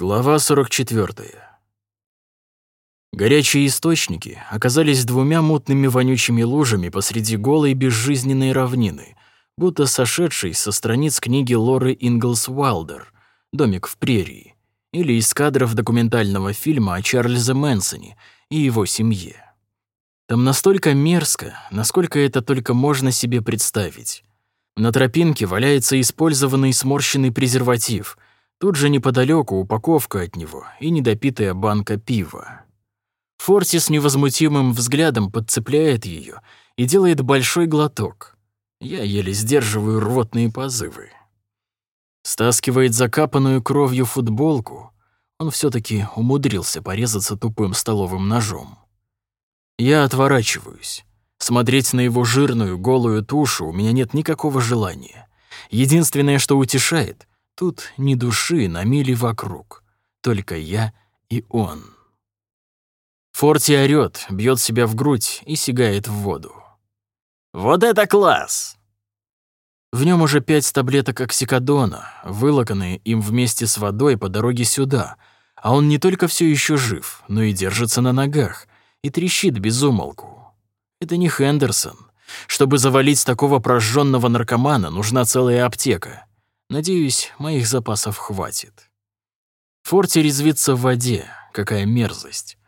Глава 44. Горячие источники оказались двумя мутными вонючими лужами посреди голой безжизненной равнины, будто сошедшей со страниц книги Лоры Инглс Уайлдер «Домик в прерии» или из кадров документального фильма о Чарльзе Мэнсоне и его семье. Там настолько мерзко, насколько это только можно себе представить. На тропинке валяется использованный сморщенный презерватив — Тут же неподалеку упаковка от него и недопитая банка пива. Форти с невозмутимым взглядом подцепляет ее и делает большой глоток. Я еле сдерживаю рвотные позывы. Стаскивает закапанную кровью футболку. Он все таки умудрился порезаться тупым столовым ножом. Я отворачиваюсь. Смотреть на его жирную, голую тушу у меня нет никакого желания. Единственное, что утешает, Тут ни души на мили вокруг, только я и он. Форти орёт, бьет себя в грудь и сигает в воду. «Вот это класс!» В нем уже пять таблеток оксикодона, вылоканные им вместе с водой по дороге сюда, а он не только все еще жив, но и держится на ногах и трещит без умолку. Это не Хендерсон. Чтобы завалить такого прожженного наркомана, нужна целая аптека. Надеюсь, моих запасов хватит. Форти резвится в воде. Какая мерзость.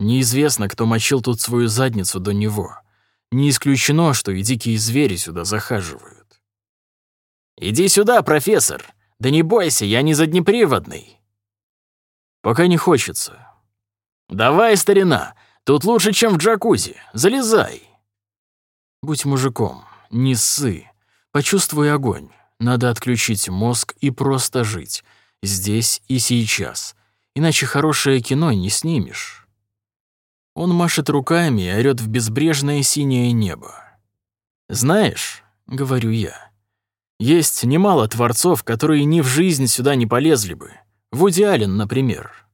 Неизвестно, кто мочил тут свою задницу до него. Не исключено, что и дикие звери сюда захаживают. «Иди сюда, профессор! Да не бойся, я не заднеприводный!» «Пока не хочется». «Давай, старина, тут лучше, чем в джакузи. Залезай!» «Будь мужиком, не ссы. Почувствуй огонь. Надо отключить мозг и просто жить. Здесь и сейчас. Иначе хорошее кино не снимешь. Он машет руками и орёт в безбрежное синее небо. «Знаешь», — говорю я, — «есть немало творцов, которые ни в жизнь сюда не полезли бы. Вуди Аллен, например.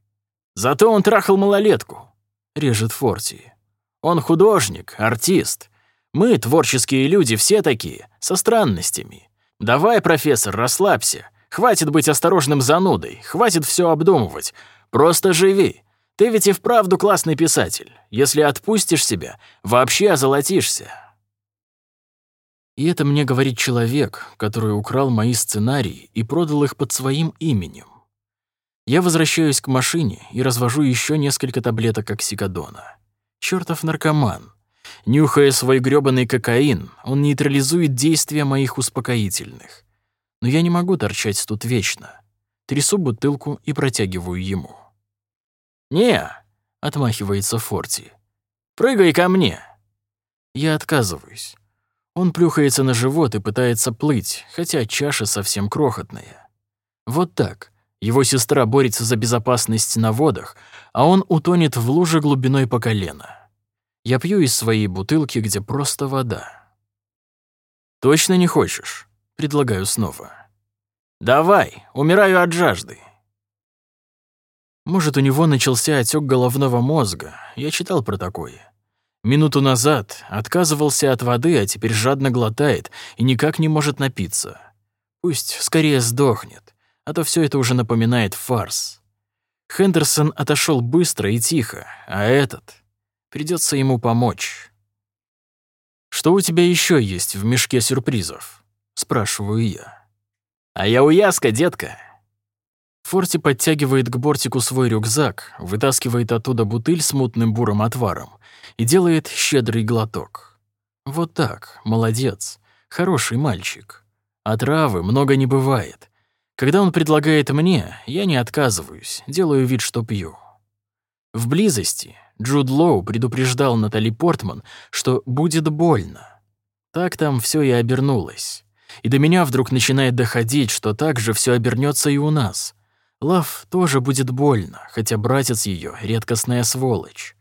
Зато он трахал малолетку», — режет Форти. «Он художник, артист. Мы, творческие люди, все такие, со странностями. «Давай, профессор, расслабься. Хватит быть осторожным занудой, хватит все обдумывать. Просто живи. Ты ведь и вправду классный писатель. Если отпустишь себя, вообще озолотишься». И это мне говорит человек, который украл мои сценарии и продал их под своим именем. Я возвращаюсь к машине и развожу еще несколько таблеток оксикодона. Чёртов наркоман. Нюхая свой грёбаный кокаин, он нейтрализует действия моих успокоительных. Но я не могу торчать тут вечно. Трясу бутылку и протягиваю ему. «Не», — отмахивается Форти. «Прыгай ко мне». Я отказываюсь. Он плюхается на живот и пытается плыть, хотя чаша совсем крохотная. Вот так. Его сестра борется за безопасность на водах, а он утонет в луже глубиной по колено. Я пью из своей бутылки, где просто вода. «Точно не хочешь?» — предлагаю снова. «Давай, умираю от жажды». Может, у него начался отек головного мозга. Я читал про такое. Минуту назад отказывался от воды, а теперь жадно глотает и никак не может напиться. Пусть скорее сдохнет, а то все это уже напоминает фарс. Хендерсон отошел быстро и тихо, а этот... Придется ему помочь. «Что у тебя еще есть в мешке сюрпризов?» — спрашиваю я. «А я уяска, детка». Форти подтягивает к бортику свой рюкзак, вытаскивает оттуда бутыль с мутным бурым отваром и делает щедрый глоток. Вот так, молодец, хороший мальчик. А травы много не бывает. Когда он предлагает мне, я не отказываюсь, делаю вид, что пью. В близости Джуд Лоу предупреждал Натали Портман, что будет больно. Так там все и обернулось. И до меня вдруг начинает доходить, что так же все обернется и у нас. Лав тоже будет больно, хотя братец ее редкостная сволочь.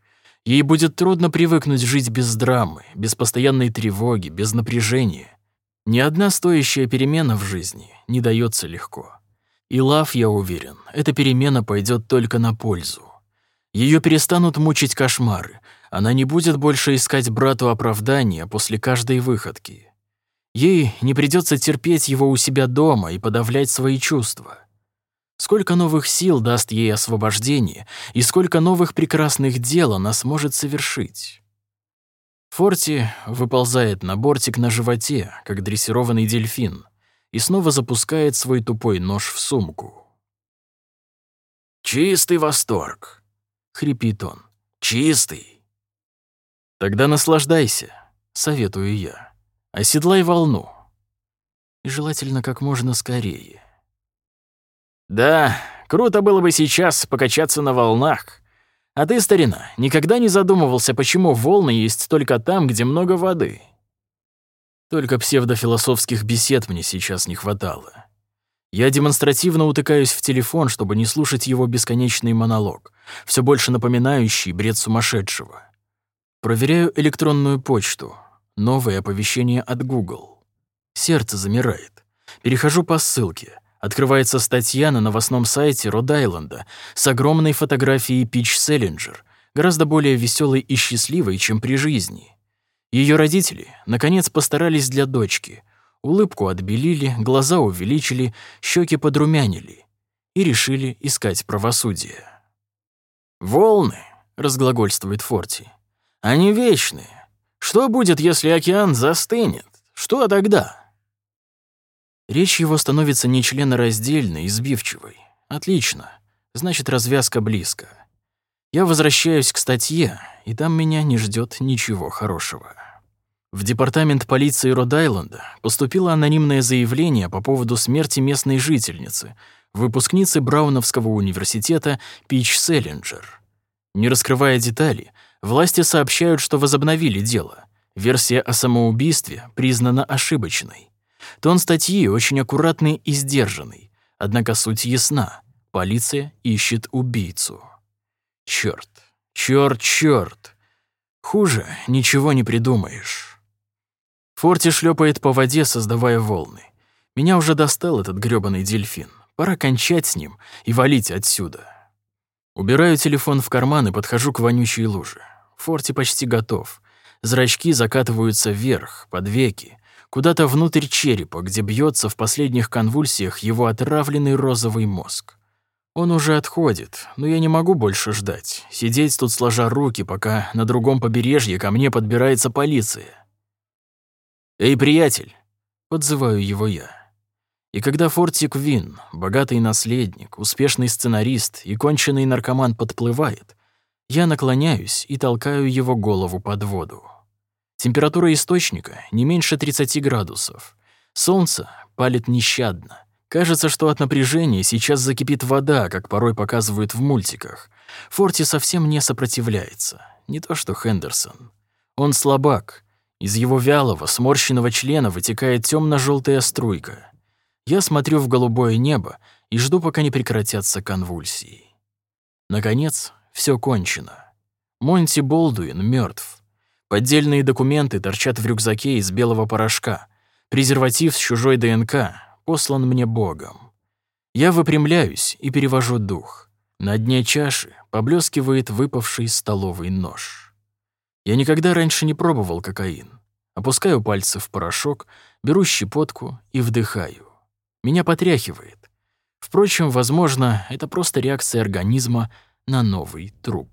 Ей будет трудно привыкнуть жить без драмы, без постоянной тревоги, без напряжения. Ни одна стоящая перемена в жизни не дается легко. И Лав, я уверен, эта перемена пойдет только на пользу. Ее перестанут мучить кошмары. Она не будет больше искать брату оправдания после каждой выходки. Ей не придется терпеть его у себя дома и подавлять свои чувства. Сколько новых сил даст ей освобождение, и сколько новых прекрасных дел она сможет совершить. Форти выползает на бортик на животе, как дрессированный дельфин, и снова запускает свой тупой нож в сумку. «Чистый восторг!» — хрипит он. «Чистый!» «Тогда наслаждайся», — советую я. «Оседлай волну». И желательно как можно скорее. «Да, круто было бы сейчас покачаться на волнах. А ты, старина, никогда не задумывался, почему волны есть только там, где много воды?» Только псевдофилософских бесед мне сейчас не хватало. Я демонстративно утыкаюсь в телефон, чтобы не слушать его бесконечный монолог, все больше напоминающий бред сумасшедшего. Проверяю электронную почту. Новое оповещение от Google. Сердце замирает. Перехожу по ссылке. Открывается статья на новостном сайте Род-Айленда с огромной фотографией Пич Селлинджер, гораздо более веселой и счастливой, чем при жизни. Ее родители, наконец, постарались для дочки. Улыбку отбелили, глаза увеличили, щеки подрумянили и решили искать правосудие. «Волны», — разглагольствует Форти, — «они вечные. Что будет, если океан застынет? Что тогда?» Речь его становится нечленораздельной и сбивчивой. Отлично. Значит, развязка близко. Я возвращаюсь к статье, и там меня не ждет ничего хорошего. В департамент полиции Род-Айленда поступило анонимное заявление по поводу смерти местной жительницы, выпускницы Брауновского университета Пич Селлинджер. Не раскрывая детали, власти сообщают, что возобновили дело. Версия о самоубийстве признана ошибочной. Тон статьи очень аккуратный и сдержанный, однако суть ясна. Полиция ищет убийцу. Чёрт, чёрт, чёрт. Хуже ничего не придумаешь. Форти шлепает по воде, создавая волны. Меня уже достал этот грёбаный дельфин. Пора кончать с ним и валить отсюда. Убираю телефон в карман и подхожу к вонючей луже. Форти почти готов. Зрачки закатываются вверх, под веки куда-то внутрь черепа, где бьется в последних конвульсиях его отравленный розовый мозг. Он уже отходит, но я не могу больше ждать, сидеть тут сложа руки, пока на другом побережье ко мне подбирается полиция. «Эй, приятель!» — подзываю его я. И когда Фортик Вин, богатый наследник, успешный сценарист и конченый наркоман подплывает, я наклоняюсь и толкаю его голову под воду. Температура источника не меньше 30 градусов. Солнце палит нещадно. Кажется, что от напряжения сейчас закипит вода, как порой показывают в мультиках. Форти совсем не сопротивляется. Не то что Хендерсон. Он слабак. Из его вялого, сморщенного члена вытекает темно желтая струйка. Я смотрю в голубое небо и жду, пока не прекратятся конвульсии. Наконец, все кончено. Монти Болдуин мертв. Поддельные документы торчат в рюкзаке из белого порошка. Презерватив с чужой ДНК послан мне Богом. Я выпрямляюсь и перевожу дух. На дне чаши поблескивает выпавший столовый нож. Я никогда раньше не пробовал кокаин. Опускаю пальцы в порошок, беру щепотку и вдыхаю. Меня потряхивает. Впрочем, возможно, это просто реакция организма на новый труп.